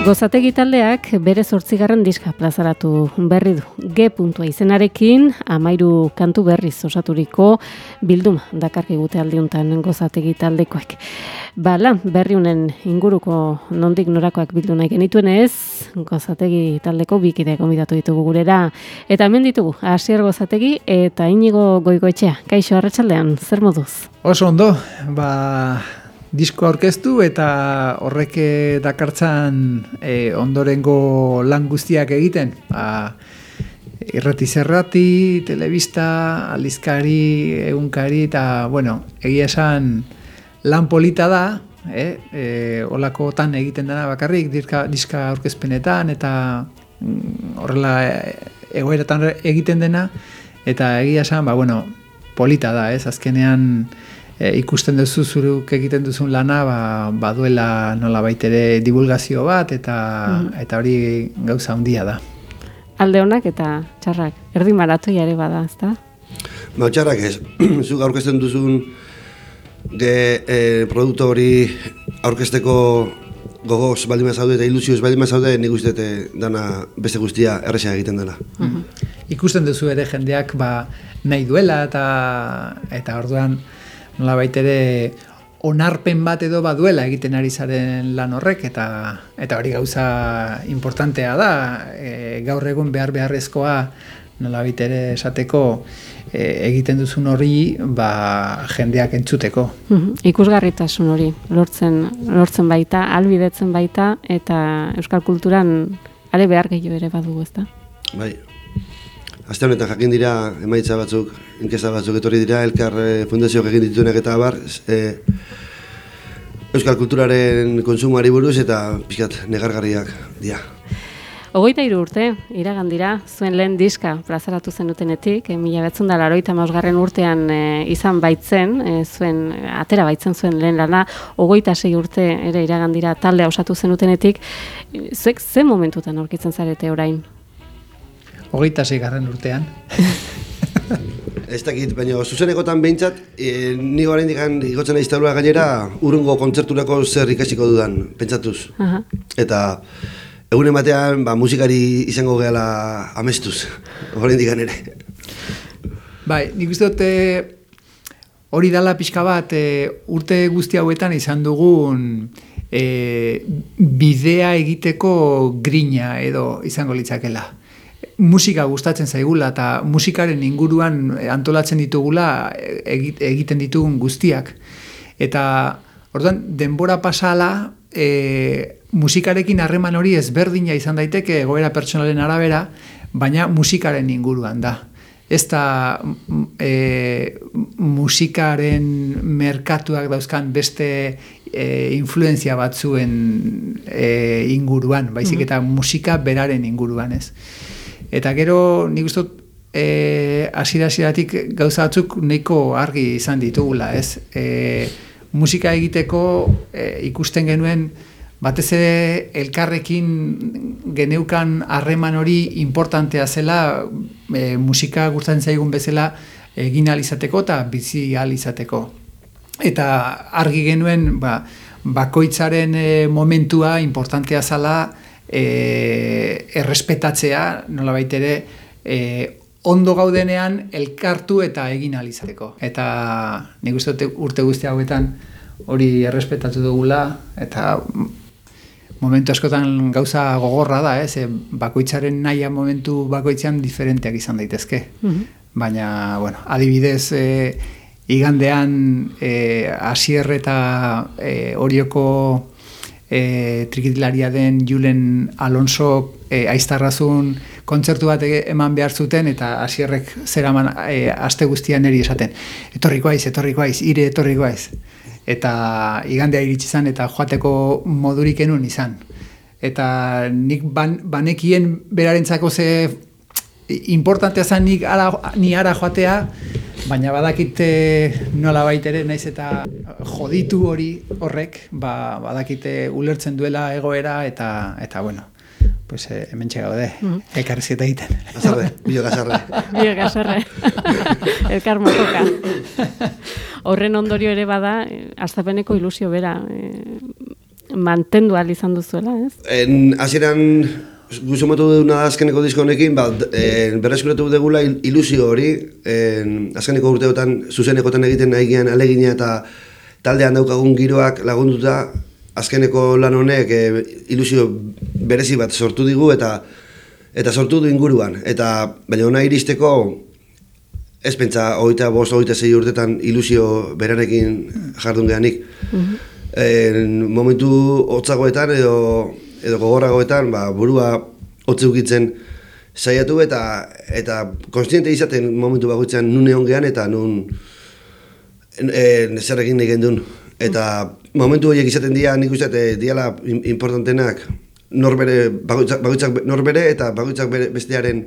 Gozategi taldeak bere zortzigarren diska plazaratu berri du. G puntua izenarekin, amairu kantu berriz osaturiko bilduma dakarki gute aldiuntan gozategi taldekoek. Bala, berri honen inguruko nondik norakoak bildu nahi genituen ez, gozategi taldeko bikide gomidatu ditugu gurera. Eta hemen ditugu, asier gozategi eta inigo goigoetxea. Kaixo, arratsaldean zer moduz? Oso ondo, ba, disko aurkeztu eta horrek eh, dakartzan e, ondorengo lan guztiak egiten. Ba, irrati zerrati, telebista, aldizkari, egunkari eta, bueno, egia esan lan polita da, eh? e, olako tan egiten dena bakarrik, diska, diska aurkezpenetan eta mm, horrela egoeratan egiten dena, eta egia esan, ba, bueno, polita da, ez, azkenean e, ikusten duzu zuruk egiten duzun lana ba, baduela nola baitere divulgazio bat eta mm. eta hori gauza handia da. Alde honak eta txarrak, erdi maratoi ere bada, ezta? Ba, txarrak ez, zuk aurkezten duzun de e, produktu hori aurkezteko gogoz baldin zaude eta ilusioz baldin zaude nik uste dana beste guztia erresa egiten dela. Mm Ikusten duzu ere jendeak ba, nahi duela eta eta orduan nola baitere onarpen bat edo baduela egiten ari zaren lan horrek eta eta hori gauza importantea da e, gaur egun behar beharrezkoa nola baitere esateko e, egiten duzun hori ba, jendeak entzuteko. Ikusgarritasun hori lortzen, lortzen baita, albidetzen baita eta euskal kulturan are behar gehiago ere badugu ezta? Bai, Aste honetan jakin dira emaitza batzuk, inkesta batzuk etorri dira, elkar e, fundazioak egin dituenak eta abar, e, Euskal Kulturaren konsumoari buruz eta pixkat negargarriak dira. Ogoita iru urte, iragan dira, zuen lehen diska plazaratu zen dutenetik, e, mila betzun da laroita mausgarren urtean izan baitzen, zuen, atera baitzen zuen lehen lana, ogoita sei urte ere iragan dira talde osatu zen dutenetik, zuek zen momentutan aurkitzen zarete orain? Hogeita garren urtean. Ez dakit, baina zuzenekotan behintzat, e, ni garen dikan igotzen nahi gainera, urungo kontzerturako zer ikasiko dudan, pentsatuz. Uh Eta egunen batean, ba, musikari izango gehala amestuz, garen dikan ere. Bai, nik uste dute hori dala pixka bat, e, urte guzti hauetan izan dugun e, bidea egiteko grina edo izango litzakela musika gustatzen zaigula eta musikaren inguruan eh, antolatzen ditugula eh, egiten ditugun guztiak. Eta orduan denbora pasala e, musikarekin harreman hori ezberdina izan daiteke egoera pertsonalen arabera, baina musikaren inguruan da. Ez da e, musikaren merkatuak dauzkan beste e, influenzia batzuen e, inguruan, baizik mm-hmm. eta musika beraren inguruan ez. Eta gero nik uste e, asira-asiratik gauza batzuk nahiko argi izan ditugula, ez? E, musika egiteko e, ikusten genuen batez ere elkarrekin geneukan harreman hori importantea zela e, musika gustatzen zaigun bezala egin alizateko eta bizi alizateko. Eta argi genuen ba, bakoitzaren e, momentua importantea zala e, errespetatzea, nola baitere, e, ondo gaudenean elkartu eta egin alizateko. Eta nik uste urte guzti hauetan hori errespetatu dugula, eta momentu askotan gauza gogorra da, ez? E, bakoitzaren naia momentu bakoitzean diferenteak izan daitezke. Mhm. Baina, bueno, adibidez, e, igandean e, asier eta e, orioko e, trikitilaria den Julen Alonso e, aiztarrazun kontzertu bat eman behar zuten eta hasierrek zeraman e, aste guztian eri esaten. Etorriko aiz, etorriko aiz, ire etorriko aiz. Eta igandea iritsi izan eta joateko modurik enun izan. Eta nik ban, banekien berarentzako ze importantea zen nik ara, ni ara joatea, baina badakite nola baitere, naiz eta joditu hori horrek, ba, badakite ulertzen duela egoera eta eta bueno, pues eh, hemen gaude, mm -hmm. elkarrizketa egiten. Azarre, bio gazarre. bio gazarre. Elkar motoka. Horren ondorio ere bada, eh, astapeneko ilusio bera, eh, mantendu izan duzuela, ez? En, aziran, guzu motu duna azkeneko disko honekin, ba, berrezkuratu dugula ilusio hori, en, azkeneko urteotan, zuzenekotan egiten nahi gian alegina eta taldean daukagun giroak lagunduta, azkeneko lan honek e, ilusio berezi bat sortu digu eta eta sortu du inguruan. Eta baina ona iristeko ez pentsa hogeita bost, hogeita zei urtetan ilusio berarekin jardun gehanik. Mm momentu hotzagoetan edo, edo gogorragoetan ba, burua hotze ukitzen saiatu eta eta konstiente izaten momentu bagoitzen nun egon gehan eta nun e, zer egin nahi gendun. Eta momentu horiek izaten dira, nik uste, e, diala importantenak norbere, bagoitzak, bagoitzak norbere eta bagoitzak bere, bestearen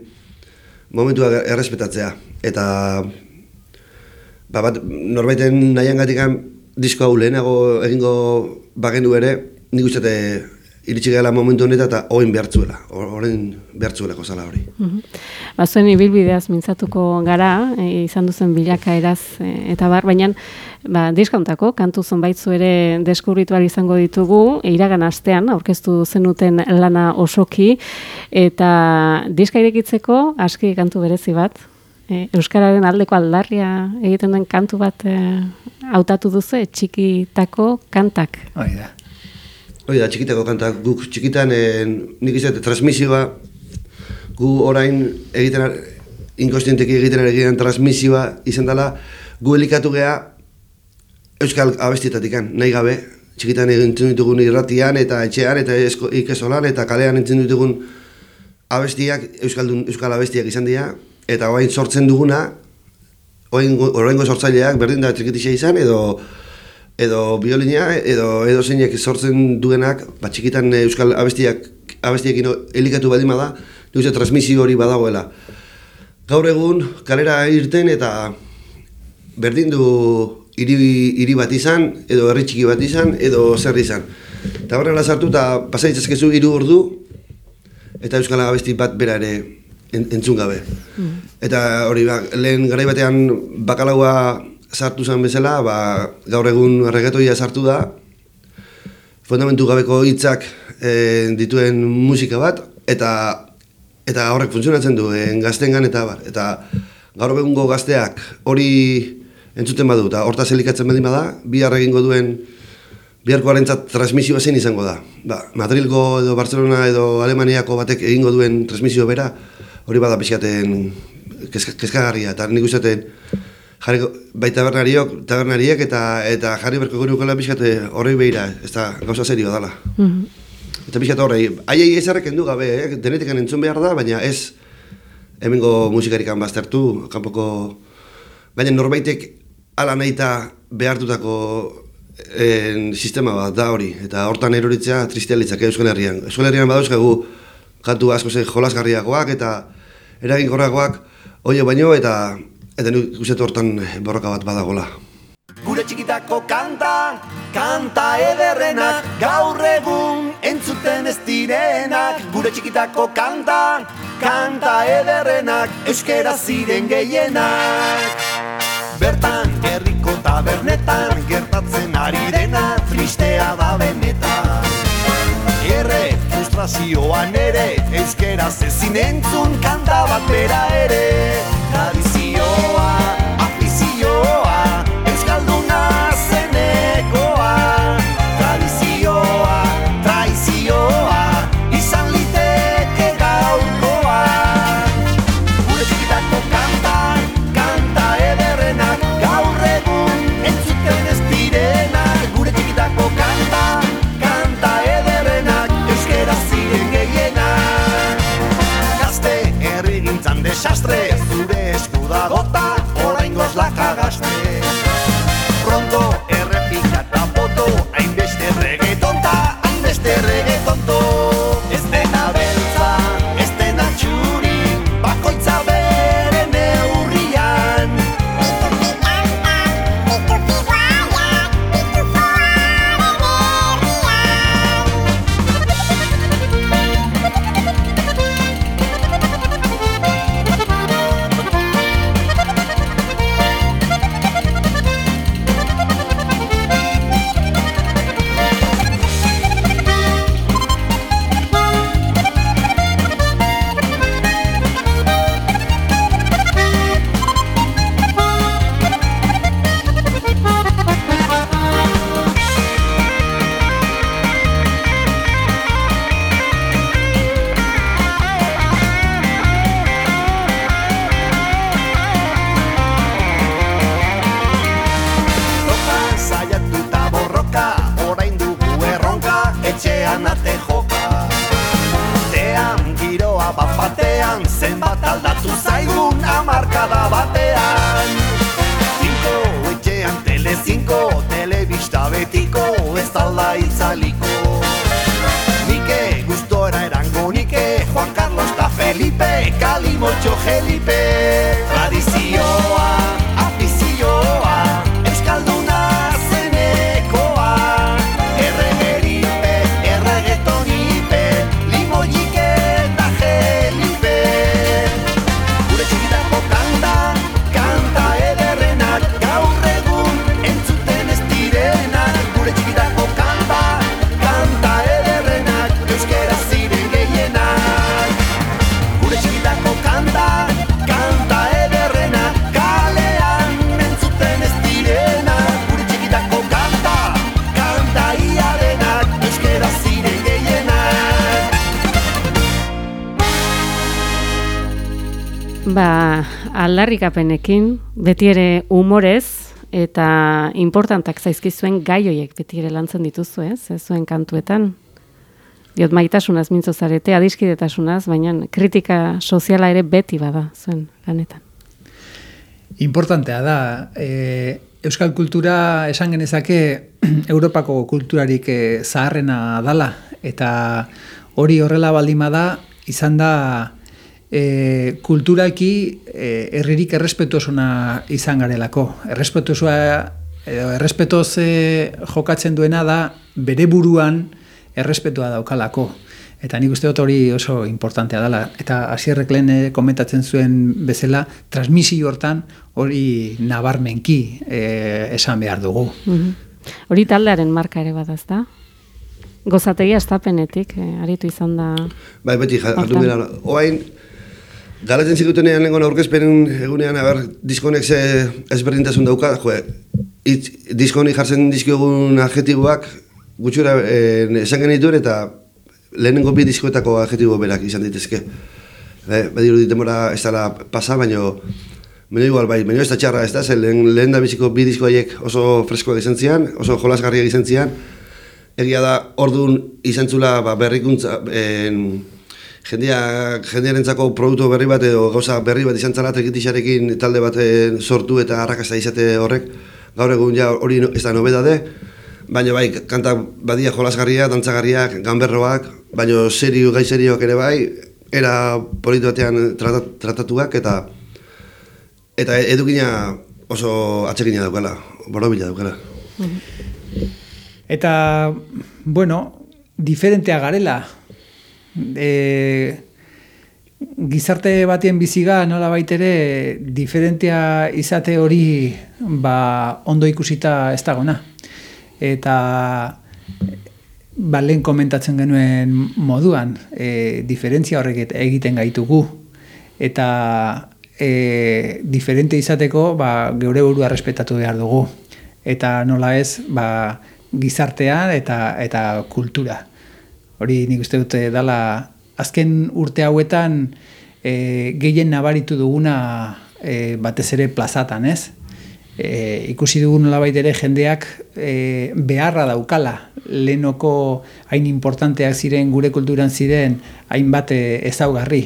momentua errespetatzea. Eta ba, bat, norbaiten nahian gatikan disko hau lehenago egingo bagendu ere, nik uste, iritsi gela momentu honetan eta oin behartzuela, horren behartzuelako zala hori. Mm -hmm. Ba, zuen ibilbideaz mintzatuko gara, e, izan duzen bilaka eraz, e, eta bar, baina ba, diskauntako, kantu zonbaitzu ere deskubritual izango ditugu, e, iragan astean, aurkeztu zenuten lana osoki, eta diska irekitzeko, aski kantu berezi bat, e, Euskararen aldeko aldarria egiten den kantu bat e, hautatu duzu, txikitako kantak. Hoi da. Hoi da, txikitako kanta, guk txikitan, e, nik izate, transmisioa, gu orain egiten, inkostienteki egiten egiten transmisioa izan dela, gu helikatu geha Euskal abestietatik nahi gabe, txikitan egin ditugun irratian eta etxean eta ikesolan eta kalean entzun ditugun abestiak, Euskaldun, Euskal abestiak izan dira, eta orain sortzen duguna, orain sortzaileak berdin da txikitisa izan, edo edo biolina edo edo zeinek sortzen duenak ba txikitan euskal abestiak abestiekin elikatu baldin bada duze transmisio hori badagoela. Gaur egun kalera irten eta berdin du hiri hiri bat izan edo herri txiki bat izan edo zer izan. Eta horrela sartu eta pasaitzekezu hiru ordu eta euskal abesti bat bera ere entzun gabe. Mm. eta hori ba, lehen garai batean bakalaua sartu zen bezala, ba, gaur egun regetoia sartu da, fundamentu gabeko hitzak e, dituen musika bat, eta eta horrek funtzionatzen du, en gaztengan eta bar. Eta gaur egungo gazteak hori entzuten badu, eta hortaz elikatzen badin bada, bihar egingo duen, biharko harentzat transmisioa zen izango da. Ba, Madrilgo edo Barcelona edo Alemaniako batek egingo duen transmisio bera, hori bada pixkaten kezkagarria, eta nik usaten, jarri bai tabernariok, tabernariek eta eta jarri berko gure pixkate horrei behira, ez da gauza serio dala. Mm -hmm. Eta pixkate horrei, aiei ez erreken du gabe, eh? denetik entzun behar da, baina ez hemengo musikarikan baztertu, kanpoko... Baina norbaitek ala nahi eta behartutako en, sistema bat da hori, eta hortan eroritzea tristea litzak Euskal Herrian. Euskal Herrian badauzkagu kantu asko ze jolasgarriagoak eta eraginkorragoak, oio baino eta Eta nu guzet hortan borroka bat badagola. Gure txikitako kanta, kanta ederrenak, gaur egun entzuten ez direnak. Gure txikitako kanta, kanta ederrenak, euskera ziren gehienak. Bertan, herriko tabernetan, gertatzen ari dena, tristea da benetan. Erre, frustrazioan ere, euskera zezin entzun kanta bat bera ere. Oh, I aldarrikapenekin, beti ere humorez, eta importantak zaizkizuen gai hoiek beti ere lantzen dituzu, ez? Ez zuen kantuetan. Diot maitasunaz mintzo zarete, adiskidetasunaz, baina kritika soziala ere beti bada zuen lanetan. Importantea da, e, euskal kultura esan genezake Europako kulturarik e, zaharrena dala, eta hori horrela baldima da, izan da e, kulturaki e, herririk errespetuosuna izan garelako. Errespetuosoa edo errespetoz e, jokatzen duena da bere buruan errespetua daukalako. Eta nik uste dut hori oso importantea dela. Eta hasierrek lehen eh, komentatzen zuen bezala, transmisio hortan hori nabarmenki eh, esan behar dugu. Mhm. Hori taldearen marka ere bada, ezta? Gozategia estapenetik, eh, aritu izan da... Bai, beti ja- Hortan. jardun gara. Oain, galatzen zikutenean lengon aurkezpenen egunean, aber, diskonek ze ezberdintasun dauka, jo, itz, diskoni jartzen dizkiogun adjetiboak, gutxura eh, esan genituen eta lehenengo bi diskoetako adjetibo berak izan ditezke. Eh, badiru ditemora ez dela pasa, baino, baina igual bai, baina ez da txarra ez da, ze lehen, lehen da biziko bi disko haiek oso freskoak izan zian, oso jolasgarriak izan zian, egia da, ordun izan zula ba, berrikuntza, en, jendeak, jendearentzako produktu berri bat edo gauza berri bat izan zala trikitixarekin talde bat sortu eta arrakasta izate horrek, gaur egun ja hori ez da nobedade, baina bai, kanta badia jolasgarriak, dantzagarriak, ganberroak, baina serio, gai serioak ere bai, era politu batean tratat, tratatuak eta eta edukina oso atsegina daukala, borobila daukala. Eta, bueno, diferentea garela. E, gizarte batien biziga nola ere diferentea izate hori ba, ondo ikusita ez dagona. Eta ba, lehen komentatzen genuen moduan, e, diferentzia horrek egiten gaitugu. Eta e, diferente izateko ba, geure burua respetatu behar dugu. Eta nola ez, ba, gizartea eta, eta kultura. Hori nik uste dute dala azken urte hauetan e, gehien nabaritu duguna e, batez ere plazatan, ez? E, ikusi dugu nolabait ere jendeak e, beharra daukala lehenoko hain importanteak ziren gure kulturan ziren hainbat ezaugarri.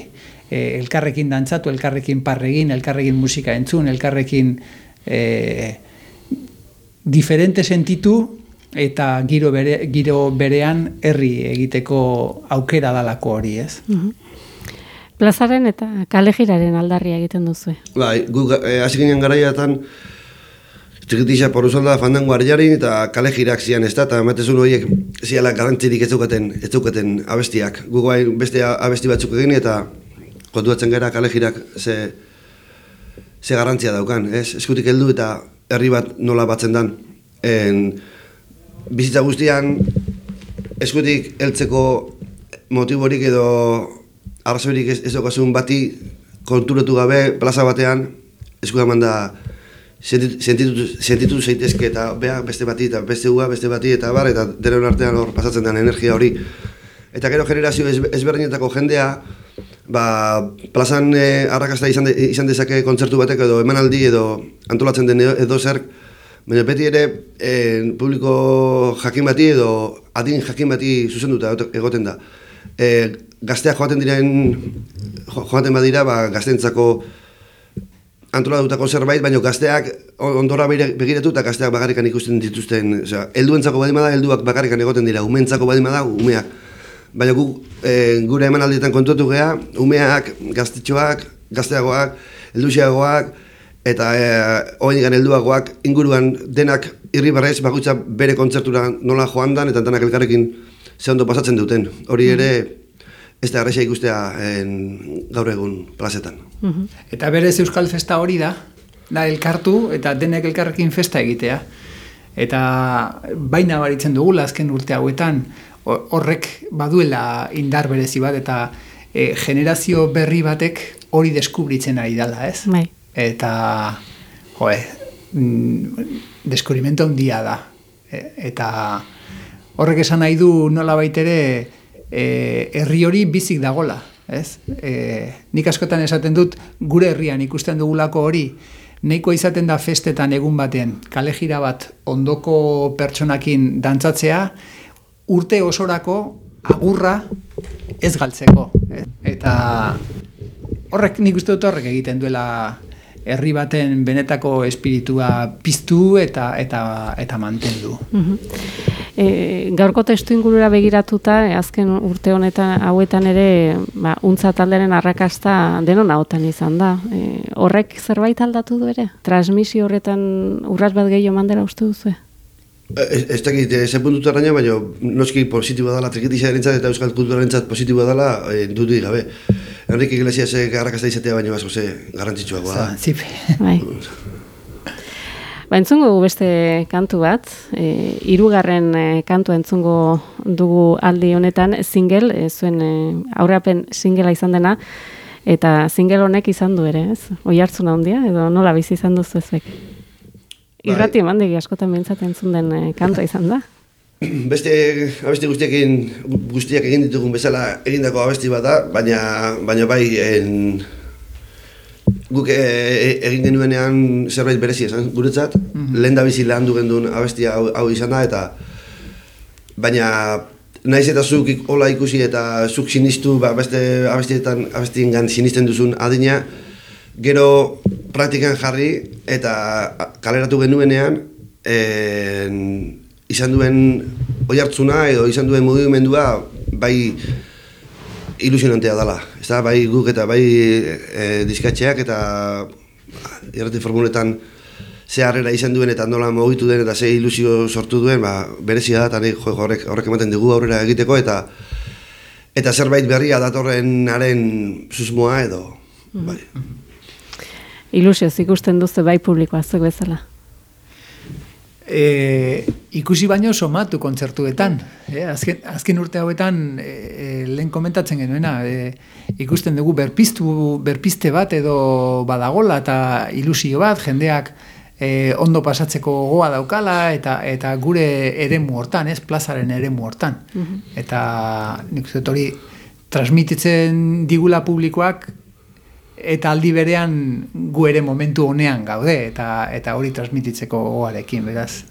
E, elkarrekin dantzatu, elkarrekin parregin, elkarrekin musika entzun, elkarrekin e, diferente sentitu eta giro, bere, giro berean herri egiteko aukera dalako hori, ez? Plazaren eta kalejiraren aldarria egiten duzu. Bai, gu eh, hasi ginen garaiatan txikitisa poruzalda fandango arjarin eta kale jirak zian ez da, eta ematezun horiek ziala garantzirik ez zeukaten, ez zeukaten abestiak. Gu guain beste abesti batzuk egin eta kontuatzen gara kale jirak ze, ze garantzia daukan, ez? Eskutik heldu eta herri bat nola batzen dan. En, bizitza guztian eskutik heltzeko motiborik edo arrazoirik ez, ez daukasun bati konturatu gabe plaza batean esku eman da sentitu, sentitu, zeitezke eta bea beste bati eta beste ua beste bati eta bar eta denon artean hor pasatzen den energia hori. Eta gero generazio ez, ezberdinetako jendea ba, plazan eh, arrakasta izan, de, izan dezake kontzertu batek edo emanaldi edo antolatzen den edo, edo zer Baina beti ere eh, publiko jakin bati edo adin jakin bati zuzenduta egoten da. E, gazteak joaten diren jo- joaten badira, ba, gaztentzako antolatutako zerbait, baina gazteak ondora begira- begiratu eta gazteak bakarrikan ikusten dituzten, osea, helduentzako badima da, helduak bakarrikan egoten dira, umeentzako badima da, umeak. Baina gu, e, gure emanaldietan kontuatu gea, umeak, gaztetxoak, gazteagoak, helduxeagoak, eta e, hori helduagoak inguruan denak irribarrez bakoitza bere kontzertura nola joan dan, eta denak elkarrekin ze ondo pasatzen duten. Hori ere, ez da erresa ikustea en, gaur egun plazetan. Eta berez Euskal Festa hori da, da elkartu eta denek elkarrekin festa egitea. Eta baina baritzen dugula azken urte hauetan, ho- horrek baduela indar berezi bat eta e, generazio berri batek hori deskubritzen ari dela, ez? Bai. Eta, joe, mm, deskubrimentu handia da. E, eta horrek esan nahi du nola baitere e, herri hori bizik dagola, ez? E, nik askotan esaten dut gure herrian ikusten dugulako hori nahiko izaten da festetan egun baten kale jira bat ondoko pertsonakin dantzatzea urte osorako agurra ez galtzeko. Eta horrek nik uste dut horrek egiten duela herri baten benetako espiritua piztu eta eta eta mantendu. E, gaurko testu ingurura begiratuta, e, azken urte honetan hauetan ere, ba, untza talderen arrakasta denon ahotan izan da. E, horrek zerbait aldatu du ere? Transmisio horretan urras bat gehiago mandera uste duzu? Ez, ez dakit, ze puntutaraino, baina noski positiboa dela, trikitizarentzat eta euskal kulturarentzat positiboa dela, e, dudurik gabe. Enrique Iglesiasek arrakasta izatea baino asko ze garrantzitsuagoa da. Zip. Bai. Ba, entzungo dugu beste kantu bat, e, irugarren e, kantua entzungo dugu aldi honetan, single, e, zuen e, aurrapen singela izan dena, eta single honek izan du ere, ez? Oi hartzuna handia, edo nola bizi izan duzu ezek? Irrati eman askotan behintzat entzun den e, kantua izan da. Beste abesti guztiekin guztiak egin ditugun bezala egindako abesti bat da, baina, baina bai en, guk e, e, egin genuenean zerbait berezi esan guretzat, lehen da bizi lan du gendun abestia hau, hau izan da, eta baina naiz eta zuk hola ikusi eta zuk sinistu ba, beste abestietan abestiengan sinisten duzun adina, gero praktikan jarri eta kaleratu genuenean en, izan duen oihartzuna edo izan duen mugimendua bai ilusionantea dela. Ez da, bai guk eta bai e, diskatxeak eta irrati formuletan ze harrera izan duen eta nola mugitu den eta ze ilusio sortu duen, ba, berezia da, eta nik jo, horrek, horrek ematen dugu aurrera egiteko eta eta zerbait berria datorrenaren susmoa edo, bai. Ilusioz ikusten duzu bai publikoa zuek bezala. E, ikusi baino somatu kontzertuetan. E, azken, azken urte hauetan e, e, lehen komentatzen genuena, e, ikusten dugu berpiztu, berpiste bat edo badagola eta ilusio bat, jendeak e, ondo pasatzeko gogoa daukala eta eta gure eremu hortan, ez, plazaren eremu hortan. Eta nik uste dut hori transmititzen digula publikoak eta aldi berean gu ere momentu honean gaude eta eta hori transmititzeko gogoarekin, beraz.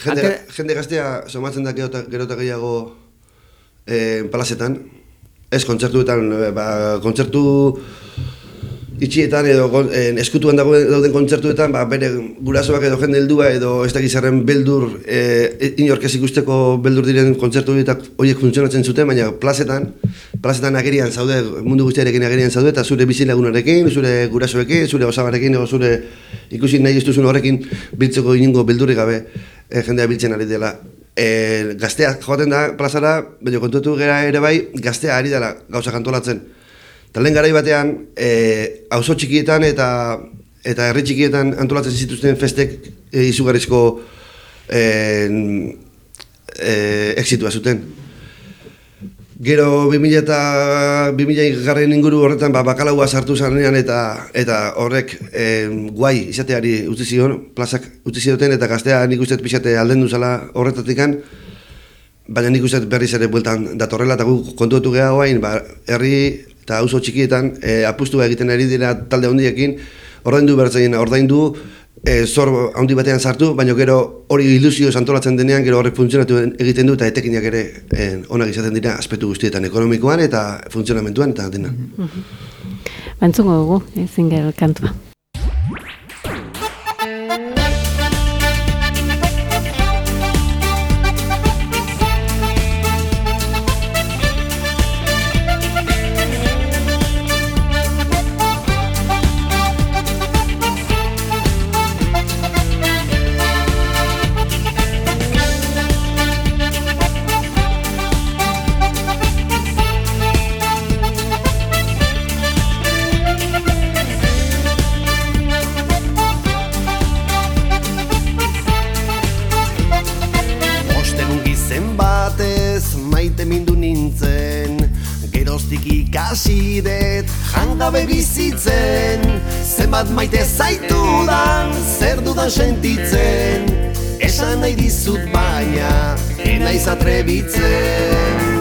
Jende, Atera- jende gaztea somatzen da gero eta- gero eta gehiago eh, plazetan, ez kontzertuetan, eh, ba, kontzertu itxietan edo en, eskutuan dago, dauden kontzertuetan, ba, bere gurasoak edo jende heldua edo ez zerren beldur, e, inork ikusteko beldur diren kontzertu horietak horiek funtzionatzen zuten, baina plazetan, plazetan agerian zaude, mundu guztiarekin agerian zaude, eta zure bizilagunarekin, zure gurasoekin, zure osabarekin, edo zure ikusi nahi ez duzun horrekin biltzeko inungo beldurrik gabe e, jendea biltzen ari dela. E, gaztea joaten da plazara, baina kontutu gera ere bai, gaztea ari dela gauza antolatzen. Eta lehen garai batean, e, auzo txikietan eta eta herri txikietan antolatzen zituzten festek e, izugarrizko e, e, exitua zuten. Gero 2000 eta 2000 garren inguru horretan ba, bakalaua sartu zanean eta eta horrek e, guai izateari utzi zion, plazak utzi zioten eta gaztea nik uste pixate alden duzala horretatikan, baina nik uste berriz ere bueltan datorrela eta gu kontuetu geha guain, ba, herri eta auzo txikietan e, apustua egiten ari dira talde handiekin, ordaindu bertzein ordaindu, e, zor handi batean sartu, baina gero hori ilusio antolatzen denean, gero horrek funtzionatu egiten du eta etekinak ere e, onak izaten dira aspektu guztietan ekonomikoan eta funtzionamentuan eta dena. Ba, entzungo dugu, e, single kantua. Maite zaitudan Zer dudan sentitzen. Esan nahi dizut baina Enaiz atrebitzen.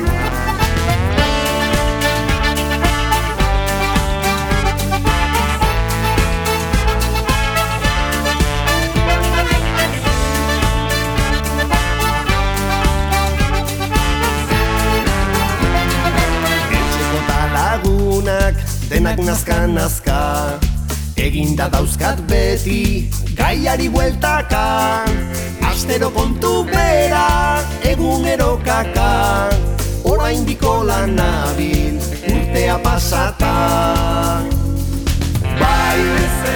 Denak nazka nazka Eginda dauzkat beti gaiari bueltaka. Astero kontu bera egunero kaka. Orain diko lan nabil urtea pasata. Bai,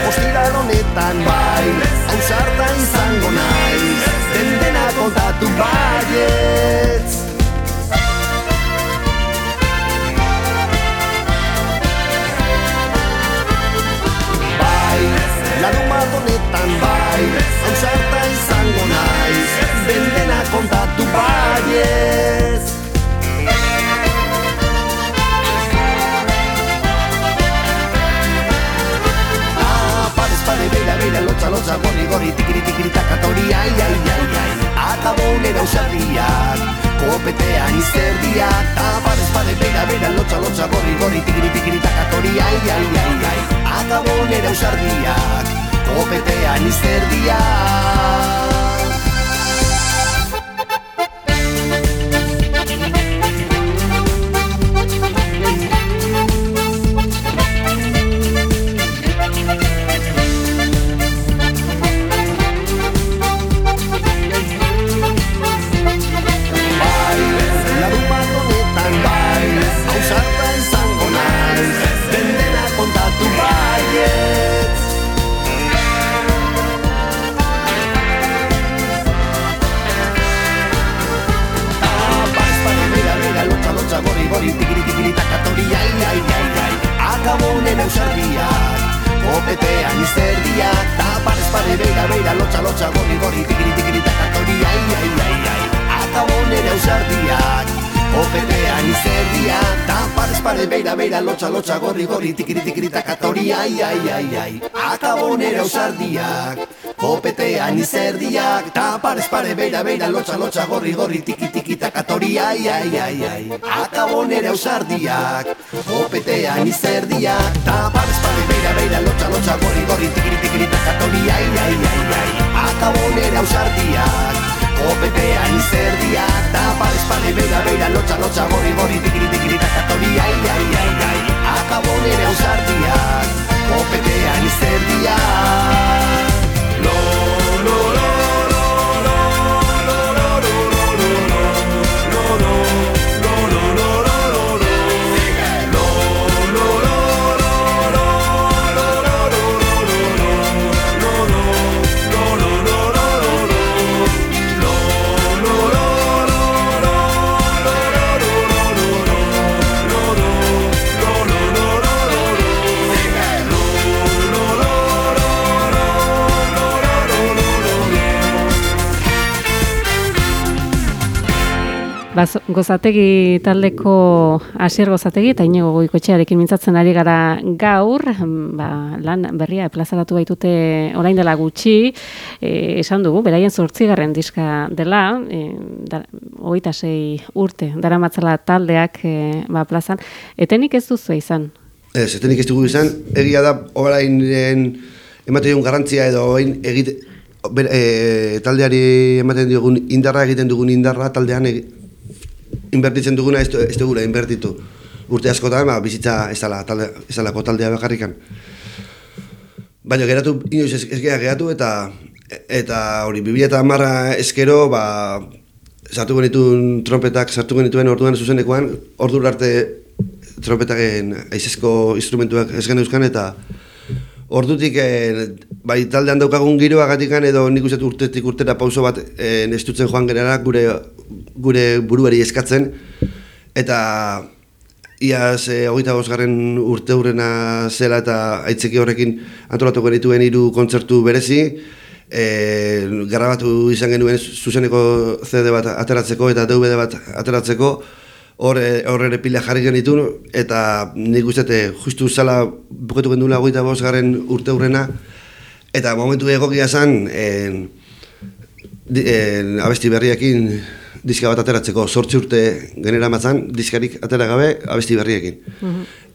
ostiral honetan bai Hausarta izango naiz. Den dena kontatu baietz honetan bai Hausarta izango naiz Den dena kontatu baiez Ah, parez pare, beira, beira, lotza, lotza, gorri, gorri, tikiri, tikiri, takatori, ai, ai, ai, ai. Akabo nera usardiak, kopetean izerdiak parez pare, beira, beira, lotza, lotza, gorri, gorri, tikiri, tikiri, takatori, ai, ai, ai, ai. Akabo nera usardiak, Obetea izerdia. Akabo nena usardiak, kopetean izerdiak Ta parez pare, beira, beira, lotza, lotza, gori, gori, tikiri, tikiri, takatori, ai, ai, ai, ai. Akabo nena usardiak, kopetean izerdiak Ta parez pare, beira, beira, lotza, lotza, gorri, gorri, tikiri, tikiri, takatori, ai, ai, ai, ai. Akabo nera usardiak, kopetean izerdiak Ta parez pare, beira, beira, lotza, lotza, gorri, gorri, tiki, tiki, takatori, ai, ai, ai, ai. Akabo nera usardiak, kopetean izerdiak Ta parez pare, beira, beira, lotza, lotza, gorri, gorri, tikiri, tikiri, takatori, ai, ai, ai, ai. Akabo nera usardiak, kopetean izerdiak Ta parez pare, beira, beira, lotza, lotza, gorri, gorri, tikiri, tikiri, takatori, ai, ai, ai, ai. Akabo nera usardiak, kopetean izerdiak Ba, zo- gozategi taldeko asier gozategi eta inigo goikotxearekin mintzatzen ari gara gaur, ba, lan berria plazaratu baitute orain dela gutxi, e, esan dugu, beraien zortzigarren diska dela, e, da, hogeita sei urte, dara matzala taldeak e, ba, plazan, etenik ez duzu izan, Ez, etenik ez dugu izan, egia da orain ematen diogun garrantzia edo orain egite, e, taldeari ematen diogun indarra egiten dugun indarra taldean egi, inbertitzen duguna ez, ez dugula inbertitu. Urte askotan, ba, bizitza ez dala, talde, ez dalako taldea bakarrikan. Baina geratu, inoiz ez, ez geratu eta eta hori, 2000 eta marra eskero, ba, sartu genituen trompetak, sartu genituen orduan zuzenekoan, ordura arte trompetaken aizezko instrumentuak ez geneuzkan eta ordutik eh, bai taldean daukagun giroa gatikan edo nik uste urtetik urtera pauso bat eh, estutzen joan gerara gure, gure buruari eskatzen. Eta iaz e, hogeita bosgarren urte hurrena zela eta aitzeki horrekin antolatuko genituen hiru kontzertu berezi. E, grabatu izan genuen zuzeneko CD bat ateratzeko eta DVD bat ateratzeko. Eh, hor ere pila jarri genitu eta nik uste justu zala buketu gendula goita bosgarren urte hurrena. Eta momentu egokia zen en, en, abesti berriekin diska bat ateratzeko sortzi urte genera matzan, diskarik atera gabe abesti berriekin.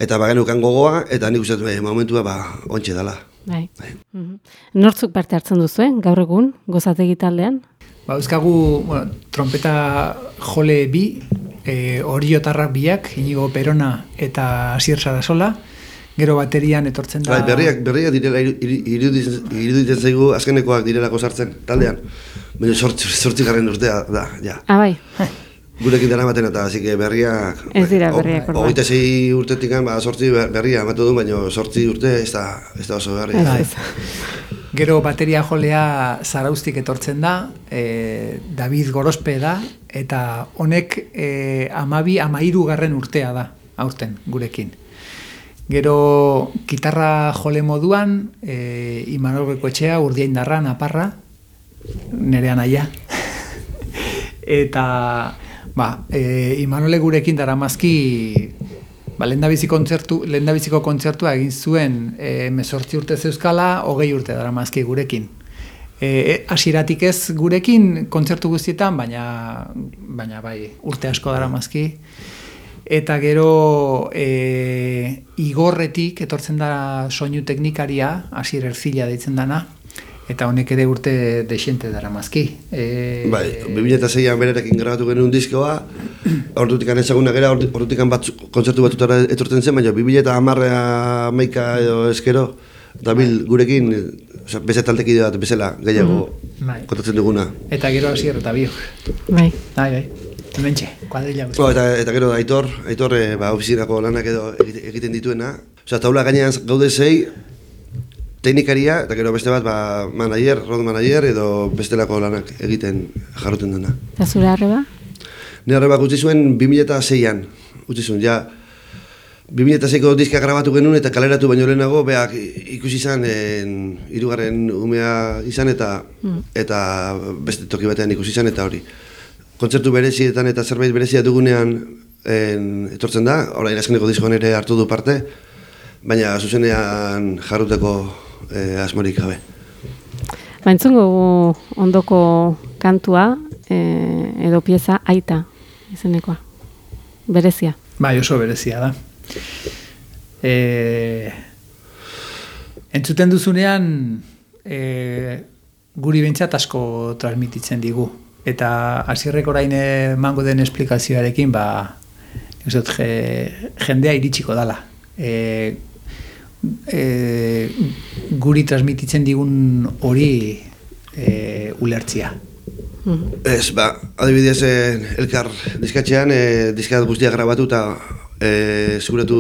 Eta bagenukan gogoa, eta nik uste eh, momentua ba, ontxe dela. Bai. Mhm. Nortzuk parte hartzen duzu, eh? gaur egun, gozategi taldean? Ba, euskagu, bueno, trompeta jole bi, e, oriotarrak biak, inigo perona eta asier sarasola, gero baterian etortzen da... Bai, berriak, berriak direla iru- iru- iruditzen iruditzen zaigu azkenekoak direlako sartzen taldean. Baina sortzi, sortzi garren urtea da, ja. Ah, bai. Gurekin dara ematen eta, así que berriak... Ez dira berriak, orduan. Hogeita zei urtetik ba, sortzi ber- berria ematu du, baina sortzi urte ez da, ez da oso berria. Ez, ez. Gero bateria jolea zaraustik etortzen da, e, David Gorospe da, eta honek e, amabi, amairu garren urtea da, aurten, gurekin. Gero gitarra jole moduan, e, Imanol Bekoetxea, urdiain darra, naparra, nerean aia. eta, ba, e, Imanole gurekin daramazki ba, lehendabizi kontzertu, lehendabiziko kontzertua egin zuen e, mesortzi urte zeuskala, hogei urte dara mazki gurekin. E, e, hasieratik ez gurekin kontzertu guztietan, baina, baina bai, urte asko dara mazki. Eta gero e, igorretik etortzen da soinu teknikaria, hasier erzila deitzen dana, eta honek ere urte desente dara mazki. E, Bai, 2006an berarekin grabatu genuen diskoa, ordutik ezaguna gera, ordu- ordutik bat kontzertu batutara etortzen zen, baina 2010 maika edo eskero, Dabil gurekin, oza, beste taldekide bat bezala gehiago Bai. kontatzen duguna. Eta gero hasier eta biok. Bai. Bai, bai. Hementxe, kuadrilla guzti. Bo, eta, eta gero Aitor, Aitor e, ba, ofizinako lanak edo egite- egiten dituena. Osa, taula gainean gaude zei, teknikaria, eta gero beste bat, ba, manager, road manager, edo bestelako lanak egiten jarruten dena. Eta zure arreba? Nire arrebak utzi zuen 2006an, utzi zuen, ja, 2006ko diska grabatu genuen eta kaleratu baino lehenago, beak ikusi izan, en, irugarren umea izan eta eta beste toki batean ikusi izan eta hori. Kontzertu berezietan eta zerbait berezia dugunean en, etortzen da, orain azkeneko diskoan ere hartu du parte, baina zuzenean jarruteko eh, asmorik gabe. Ba, entzungo ondoko kantua, e, edo pieza aita, izenekoa. Berezia. Bai, oso berezia da. E, entzuten duzunean e, guri bentsat asko transmititzen digu. Eta hasierrek orain emango den esplikazioarekin, ba, dut, je, jendea iritsiko dala. E, e, guri transmititzen digun hori e, ulertzia. Mhm. Ez, ba, adibidez, eh, elkar diskatxean, eh, diskat guztiak grabatu eta eh, seguratu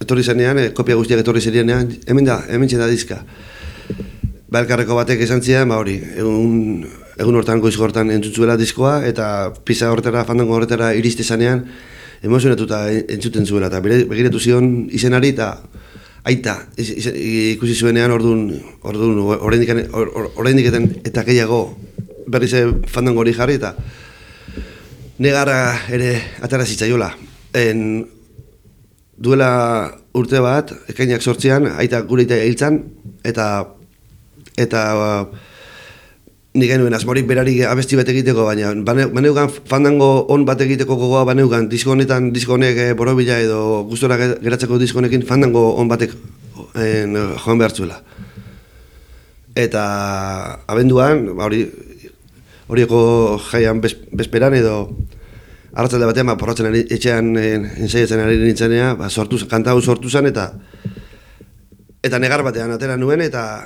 etorri zenean, eh, kopia guztiak etorri zenean, hemen da, hemen da diska. Ba, elkarreko batek esan zidan, ba hori, egun, egun hortan goiz hortan entzutzuela diskoa, eta pisa horretara, fandango horretara iriste zanean, emozionatuta entzuten zuela, eta begiratu zion izenari, eta aita, ikusi zuenean orduan, orduan, oraindik or- or- eten- eta gehiago berriz fandango hori jarri, eta negara ere atara zitzaiola. En, duela urte bat, ekainak sortzean, aita gure aita hiltzan, eta eta nik genuen asmorik berari abesti bat egiteko, baina bane- baneukan fandango on bat egiteko gogoa baneukan disko honetan, disko honek eh, borobila edo gustora ge- geratzeko disko honekin fandango on batek en, joan behar zuela. Eta abenduan, ba, hori horieko jaian bez, bezperan edo arratzalde batean ba, porratzen ari, etxean en, ensaiatzen ari nintzenea, ba, sortu, kanta hau sortu zen eta eta negar batean atera nuen eta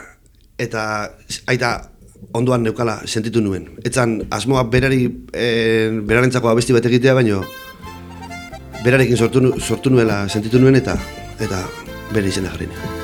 eta aita ondoan neukala sentitu nuen. Etzan asmoa berari e, berarentzako abesti bat egitea baino berarekin sortu, sortu nuela sentitu nuen eta eta bere izena jarri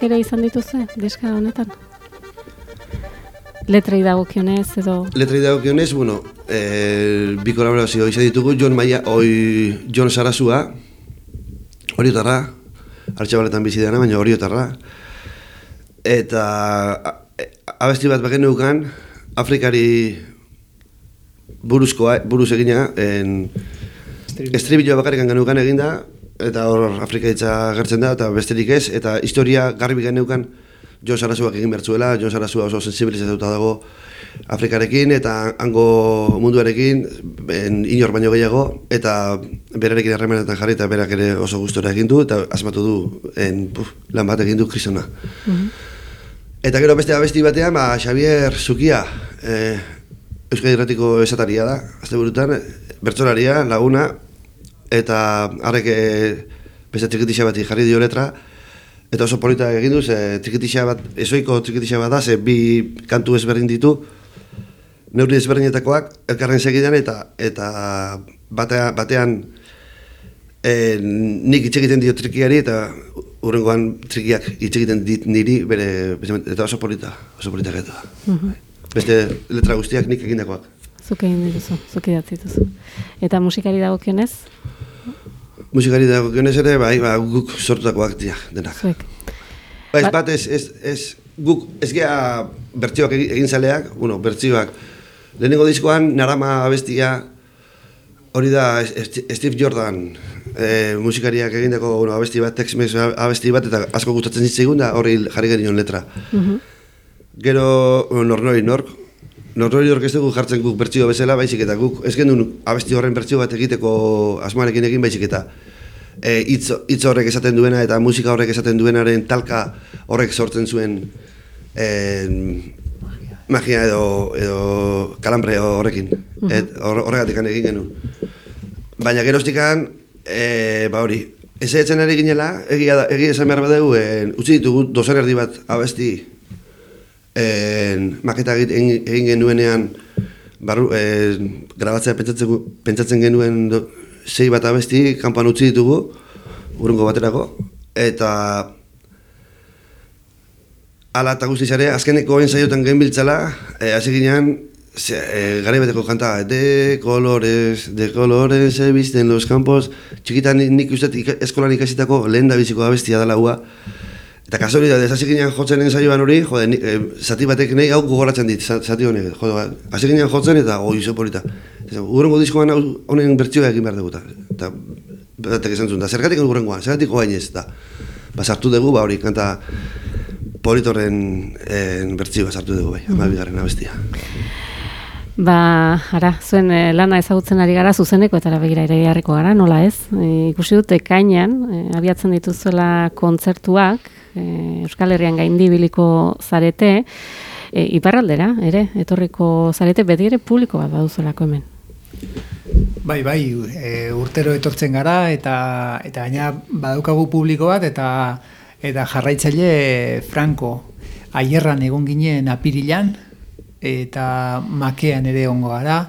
Kolaborazioak ere izan dituzue, diska honetan? Letrei dagokionez edo... Letrei dagokionez, bueno, eh, bi kolaborazio izan ditugu, Jon Maia, oi, Jon Sarasua, horiotarra, hartxabaletan bizi dena, baina horiotarra. Eta abesti bat bagen neukan, Afrikari buruzkoa, buruz egina, en, estribilloa bakarrikan genukan eginda, eta hor Afrikaitza gertzen da, eta besterik ez, eta historia garbi geneukan Jon Sarasuak egin bertzuela, Jon Sarasua oso sensibilizatuta dago Afrikarekin eta hango munduarekin ben, inor baino gehiago, eta berarekin harremanetan jarri eta berak ere oso gustora egin du, eta asmatu du en, puf, lan bat egin du kristona. Mhm. Eta gero beste abesti batean, ba, Xavier Zukia, e, Euskadi Erratiko esataria da, azte burutan, bertzolaria, laguna, eta harrek e, beste trikitixa bat jarri dio letra, eta oso polita egin du, ze trikitixa bat, ezoiko trikitixa bat da, ze bi kantu ezberdin ditu, neurri ezberdinetakoak, elkarren segidan, eta eta batean, batean e, nik hitz egiten dio trikiari, eta urrengoan trikiak hitz egiten dit niri, bere, eta oso polita, oso polita gaitu da. Mhm. Beste letra guztiak nik egindakoak. Zuke egin dituzu, zuke dituzu. Eta musikari dagokionez? Musikari dago gionez ere, bai, ba, guk sortutakoak dira, denak. Zuek. Ba, ez bat ez, ez, ez, guk ez gea bertzioak egin zaleak, bueno, bertzioak, lehenengo diskoan, narama abestia, hori da Steve Jordan e, musikariak egindako bueno, abesti bat, tex abesti bat, eta asko gustatzen zitzaigun da hori jarri genion letra. Uh Gero, nornoi, nork, Norrori horrek ez dugu jartzen guk bertsio bezala, baizik eta guk ez gendun abesti horren bertsio bat egiteko asmoarekin egin baizik eta e, hitz, hitz horrek esaten duena eta musika horrek esaten duenaren talka horrek sortzen zuen e, magia edo, edo kalambre horrekin. Et, hor- horregatik egin genuen. Baina gerostikan, e, ba hori, ez etzen ari ginela, egia, egia esan behar badegu, en, utzi ditugu dozen erdi bat abesti en, maketa egin, egin genuenean, barru, en, grabatzea pentsatzen, pentsatzen genuen do, sei bat abesti, kanpan utzi ditugu, urungo baterako, eta Ala eta guztiz ere, azkeneko hain saiotan genbiltzala, eh, hasi ginean, ze, eh, garaibeteko kanta, de colores, de colores, se visten los campos, txikitan nik, uste eskolan ikasitako lehen da biziko abestia dela hua, eta kasualidadez, hasi ginean jotzen ensaioan hori, jode, ni, eh, zati batek nahi hau gogoratzen dit, za- zati honek, jode, ba, hasi ginean jotzen eta oi, zo polita. Urrengo diskoan honen bertsioa egin behar dugu, eta, batek esan zuen, da, zergatik urrengoan, zergatik oain ez, da, ba, sartu dugu, ba, hori, kanta, Politorren en, bertsioa sartu dugu bai, amabigarren abestia. Ba, ara, zuen eh, lana ezagutzen ari gara zuzeneko eta begira ere jarriko gara, nola ez? E, ikusi dut ekainan, e, abiatzen dituzuela kontzertuak, e, Euskal Herrian gaindi biliko zarete, e, iparraldera, ere, etorriko zarete, beti ere publiko bat baduzulako hemen. Bai, bai, e, urtero etortzen gara eta eta gaina badaukagu publiko bat eta eta jarraitzaile Franco aierran egon ginen apirilan eta makean ere ongo gara.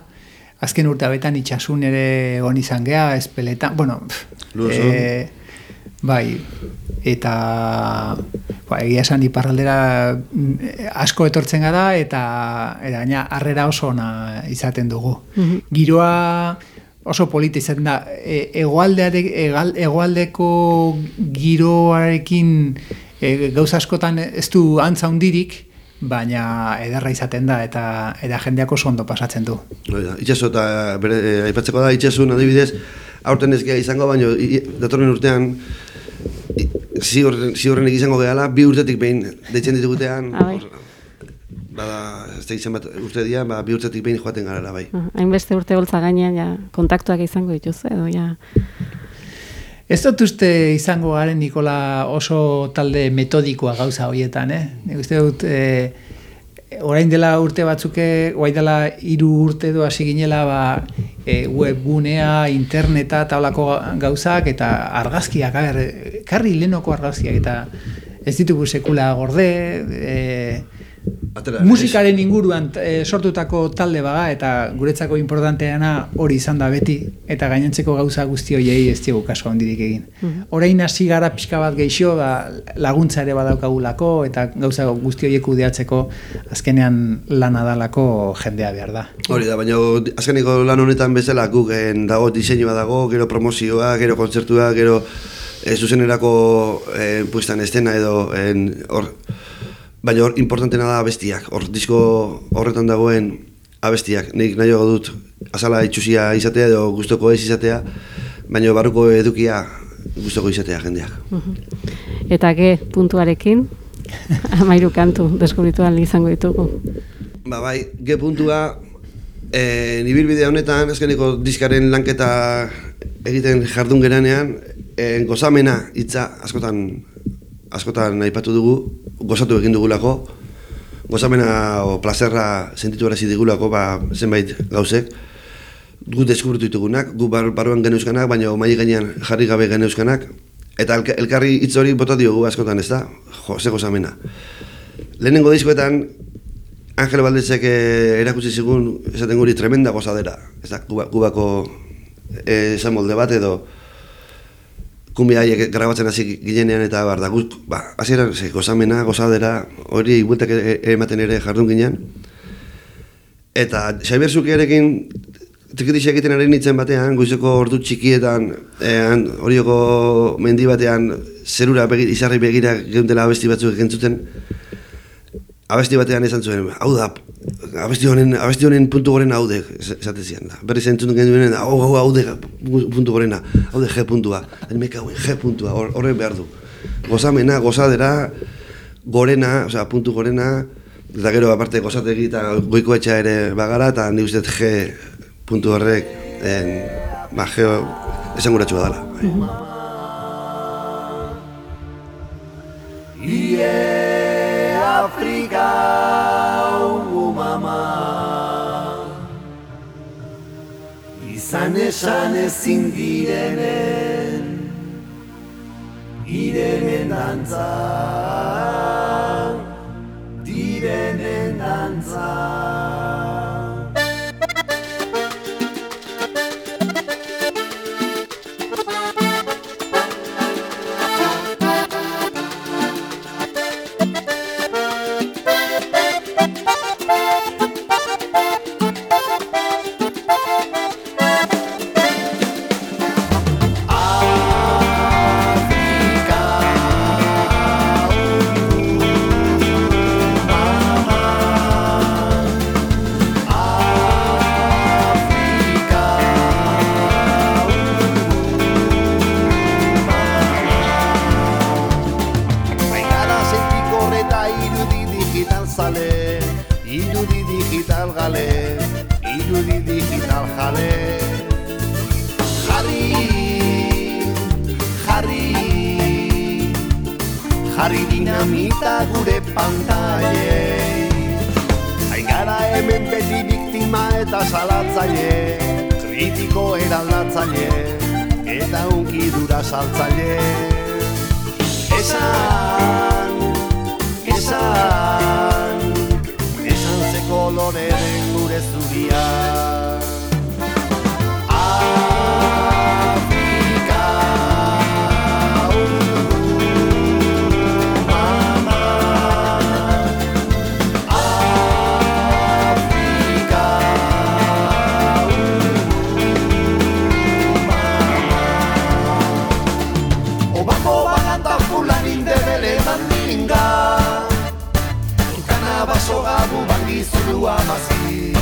Azken urte betan itxasun ere egon izan gea, espeletan, bueno, pff, Luzo. e, bai, eta ba, egia esan iparraldera mm, asko etortzen gara eta gaina harrera oso ona izaten dugu. Giroa oso polita izaten da. E, hegoaldeko giroarekin e, gauza askotan ez du antza hundirik, baina ederra izaten da eta eta jendeak oso ondo pasatzen du. Itxaso eta bere, eh, aipatzeko da itxasun adibidez, aurten ezkia izango, baino i- datorren urtean ziurren, ziurrenik izango gehala, bi urtetik behin deitzen ditugutean, Ah, bai. bada, ez da izan bat urte dira, ba, bi urtetik behin joaten gara bai. Ah, Hainbeste urte holtza gainean, ja, kontaktuak izango dituzu, edo, ja, Ez dut uste izango garen Nikola oso talde metodikoa gauza horietan, eh? Nik uste dut, e, orain dela urte batzuke, orain dela hiru urte edo hasi ginela ba, e, webgunea, interneta eta holako gauzak eta argazkiak, a ber, karri lehenoko argazkiak eta ez ditugu sekula gorde, e, Atera, musikaren inguruan e, sortutako talde baga eta guretzako importanteana hori izan da beti eta gainontzeko gauza guzti hoiei ez diogu kaso handirik egin. Orain hasi gara pixka bat geixo ba, laguntza ere badaukagulako eta gauza guzti horiek kudeatzeko azkenean lana dalako jendea behar da. Hori da, baina azkeniko lan honetan bezala guk en, dago diseinua dago, gero promozioa, gero kontzertua, gero e, zuzenerako e, puestan estena edo en, hor, baina hor importantena da abestiak, hor disko horretan dagoen abestiak, nik nahiago dut azala itxusia izatea edo gustoko ez izatea, baina barruko edukia gustoko izatea jendeak. eta ge puntuarekin, amairu kantu deskubritu izango ditugu. Ba bai, G puntua eh ibilbide honetan azkeneko diskaren lanketa egiten jardun geranean eh, gozamena hitza askotan askotan aipatu dugu, gozatu egin dugulako. Gozamena o plazerra sentitu arazi digulako ba zenbait gauzek gu deskubritu ditugunak, gu bar, barruan geneuzkanak, baina mai gainean jarri gabe geneuzkanak, eta elka- elkarri hitz hori bota diogu askotan, ez da? Jo, ze gozamena. Lehenengo diskoetan, Angel Valdezek eh, erakutsi zigun, esaten guri, tremenda gozadera. Ez da, Kuba, kubako eh, esan molde bat edo, kumbia haiek grabatzen hasi ginenean eta bar da guk, ba, hasieran ze gozamena, gozadera, hori bueltak e- ematen ere jardun ginen. Eta Xabier Zukiarekin trikitixe egiten ari nintzen batean, goizeko ordu txikietan, eh, horioko mendi batean, zerura begi, izarri begira geundela abesti batzuk entzuten, abesti batean esan zuen, hau da, abesti honen, abesti honen puntu gorena haude, es- esaten zian da. Berriz entzuten genduenen, hau, hau, haude puntu gorena, haude G puntua, meka hauen G puntua, hor- horren behar du. Gozamena, gozadera, gorena, osea, puntu gorena, Eta gero, aparte, gozategi eta goiko etxa ere bagara, eta nik uste G puntu horrek, en, ba, geo, esan guratxu badala. Ie Ungu mama. Izan esan ezin direnen Irenen dantza Tukana basoga bubangi zurua mazi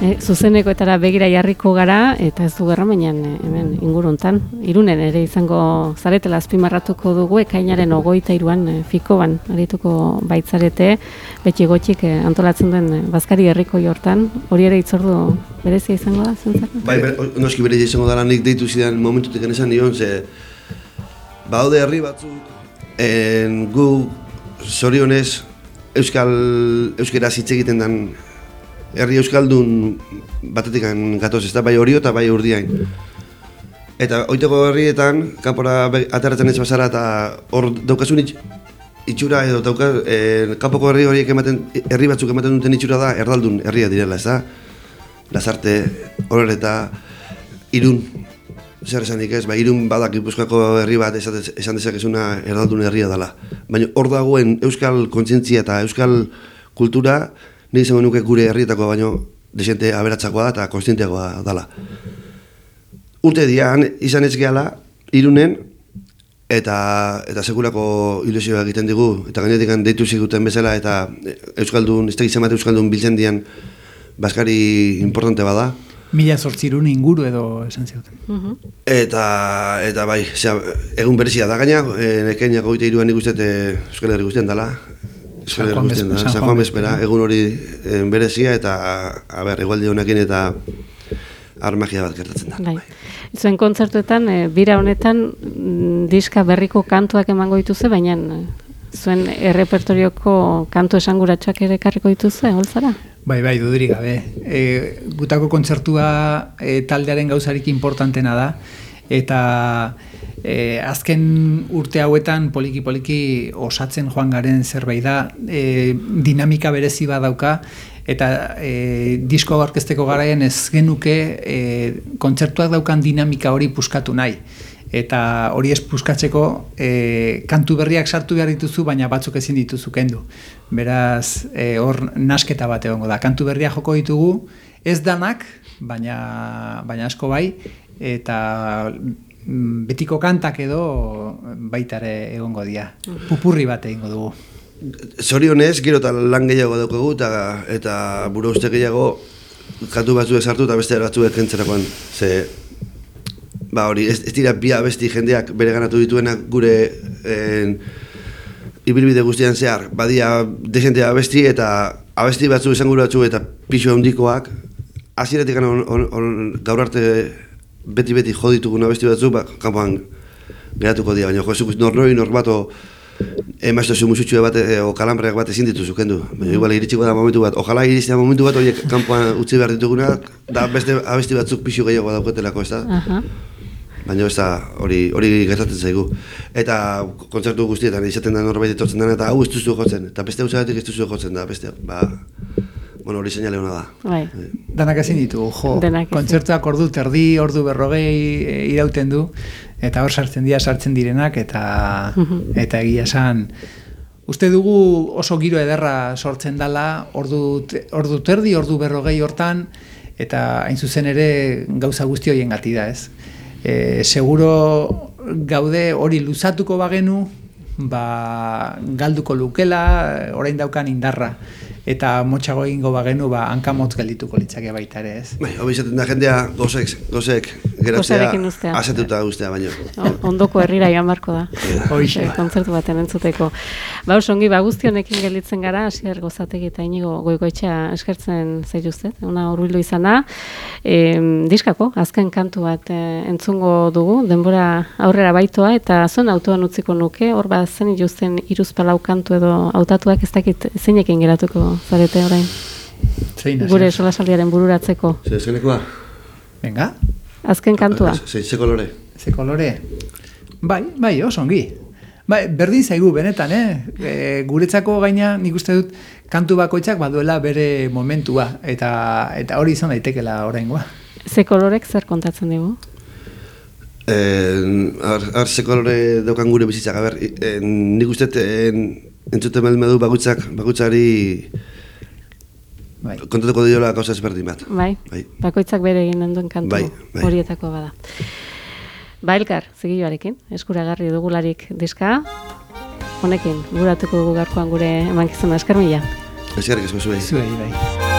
e, zuzenekoetara begira jarriko gara, eta ez du gerramainan e, hemen inguruntan. Irunen ere izango zaretela azpimarratuko dugu, ekainaren ogoita iruan e, fikoban arituko baitzarete, beti gotxik e, antolatzen duen e, Bazkari herriko jortan. Hori ere itzordu berezia izango da, zentzako? Bai, ber, noski bere izango dara nik deitu zidan momentutik esan nion, ze baude herri batzuk, en, gu zorionez euskal euskeraz hitz egiten den herri euskaldun batetik gatoz, ez da bai horio eta bai urdiain. Eta oiteko herrietan, kanpora ateratzen ez bazara eta hor daukasun itx, itxura edo dauka, e, kanpoko herri horiek ematen, herri batzuk ematen duten itxura da erdaldun herria direla, ez da? Lasarte, horre eta irun, zer esanik ez, ba, irun badak Gipuzkoako herri bat esan dezakezuna erdaldun herria dela. Baina hor dagoen euskal kontzientzia eta euskal kultura, nik izango nuke gure herrietako baino desente aberatzakoa da eta konstienteagoa dela. Urte dian izan ez gehala, irunen, eta eta sekulako ilusioa egiten digu, eta gainetik deitu ziguten bezala, eta Euskaldun, ez da gizan bat Euskaldun biltzen dian, Baskari importante bada, Mila zortzirun inguru edo esan zioten. Mhm. Eta, eta bai, zera, egun berezia da gaina, e, nekeinak goite iruan nik uste e, Euskal Herri guztien dela. San Juan. Bezpera, San Juan Bezpera, egun hori eh, berezia eta, a ber, egualdi honekin eta armagia bat gertatzen da. Bai. Zuen kontzertuetan, e, bira honetan, mm, diska berriko kantuak emango dituzue, baina eh, zuen errepertorioko kantu esanguratsuak ere karriko dituzue, holtzara? Bai, bai, dudurik gabe. E, gutako kontzertua e, taldearen gauzarik importantena da, eta e, azken urte hauetan poliki-poliki osatzen joan garen zerbait da, e, dinamika berezi bat dauka, eta e, disko aurkezteko garaian ez genuke e, kontzertuak daukan dinamika hori puskatu nahi eta hori ez puskatzeko e, kantu berriak sartu behar dituzu, baina batzuk ezin dituzu kendu. Beraz, e, hor nasketa bat egongo da. Kantu berriak joko ditugu, ez danak, baina, baina asko bai, eta mm, betiko kantak edo baitare egongo dira. Pupurri bat egingo dugu. Zorionez, gero eta lan gehiago daukagu eta, eta buru uste gehiago kantu batzuek sartu eta beste batzuek kentzerakoan. Ze, ba hori, ez, ez dira bi abesti jendeak bere ganatu dituenak gure en, ibilbide guztian zehar. Badia dezente abesti eta abesti batzu izango batzu eta pixu handikoak hasieratik on, gaur arte beti-beti joditugun abesti batzu, ba, kanpoan geratuko dira, baina jo, zuk nornoi norbato emaztozu musutxue bat, e, o kalambreak bat ezin dituzu kendu. Baina igual iritsiko da momentu bat, ojala iristea momentu bat horiek kanpoan utzi behar ditugunak, da beste abesti batzuk pixu gehiago dauketelako, ez da? Aha. Baina ez da hori, hori gertatzen zaigu. Eta kontzertu guztietan izaten da norbait etortzen dena eta hau ez duzu jotzen. Eta beste guztiatik ez duzu jotzen da, beste, ba, bueno, hori seinale hona da. Bai. Danak ezin ditu, jo, kontzertuak ordu terdi, ordu berrogei e, irauten du, eta hor sartzen dira sartzen direnak, eta eta egia esan, uste dugu oso giro ederra sortzen dala, ordu, ordu terdi, ordu berrogei hortan, eta hain zuzen ere gauza guzti horien gati da, ez? E, seguro gaude hori luzatuko bagenu, ba, galduko lukela, orain daukan indarra, eta motxago egingo bagenu, ba, hankamotz geldituko litzake baita ere, ez? Bai, izaten da jendea gozek, gozek geratzea, Gozarekin uztea. asetuta ustea baino. Ondoko herrira joan barko da. Hoixe. Eh, kontzertu baten entzuteko. Ba, oso ongi, ba, guzti honekin gelditzen gara, hasier gozategi eta inigo goikoetxea eskertzen zaituztet, una urbildu izana. E, diskako, azken kantu bat eh, entzungo dugu, denbora aurrera baitoa, eta zuen autoan utziko nuke, hor ba, zen ituzten iruzpalau kantu edo hautatuak ez dakit zeinekin geratuko zarete orain. Zein, Gure hasi? solasaldiaren bururatzeko. Zer eskenekoa? Venga, Azken kantua. Zein, ze kolore? ze kolore. Bai, bai, oso ongi. Bai, berdin zaigu, benetan, eh? E, guretzako gaina nik uste dut kantu bakoitzak baduela bere momentua, eta eta hori izan daitekela oraingoa. Ze kolorek zer kontatzen dugu? Eh, ar, ar ze kolore daukan gure bizitzak, a ber, eh, nik uste en, entzuten badu bakutzak, bakutzari Bai. kontatuko diola gauza ezberdin bat. Bai, Bai. bakoitzak bere egin duen kantu Bai, bai. horietako bada. Ba, elkar, zigioarekin, eskuragarri dugularik diska, honekin, guratuko dugu gaurkoan gure emankizuna esker mila. Ezkerrik esko zuei. Zuei, bai.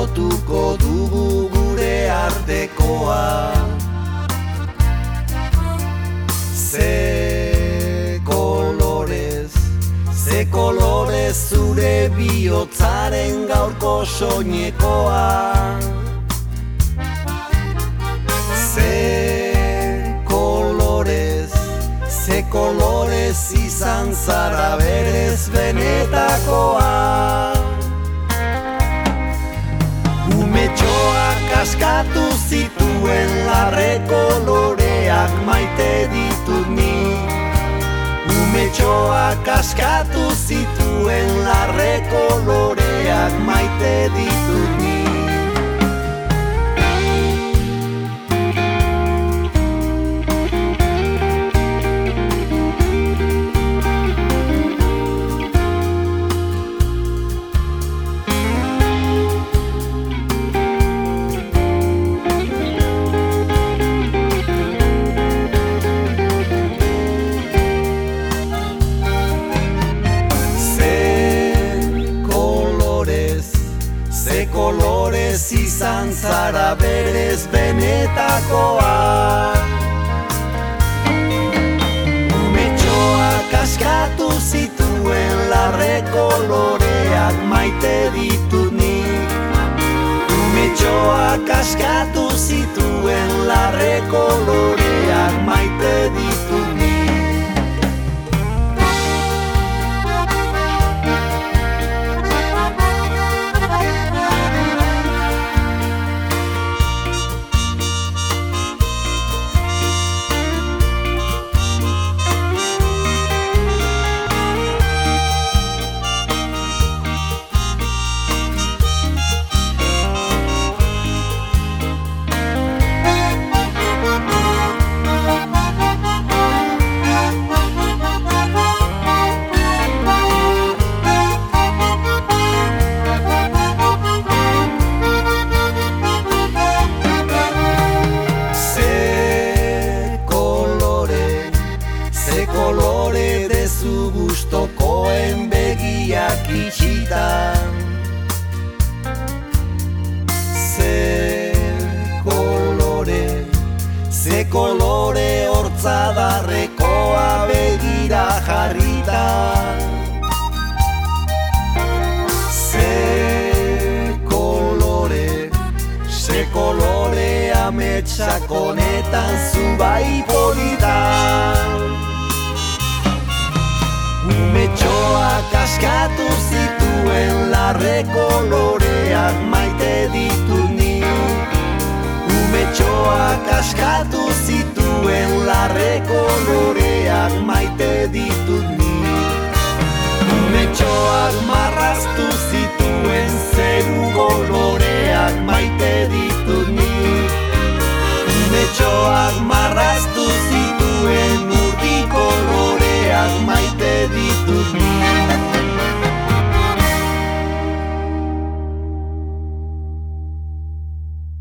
Margotuko dugu gure artekoa. Ze kolorez, ze kolorez zure bihotzaren gaurko soinekoa. Ze kolorez, ze kolorez izan zara berez benetakoa askatu zituen larre koloreak maite ditut ni. Umetxoak askatu zituen larre koloreak maite ditut berez benetakoa. Umetxoak askatu zituen larreko loreak maite ditut nik Umetxoak askatu zituen larreko loreak maite ditut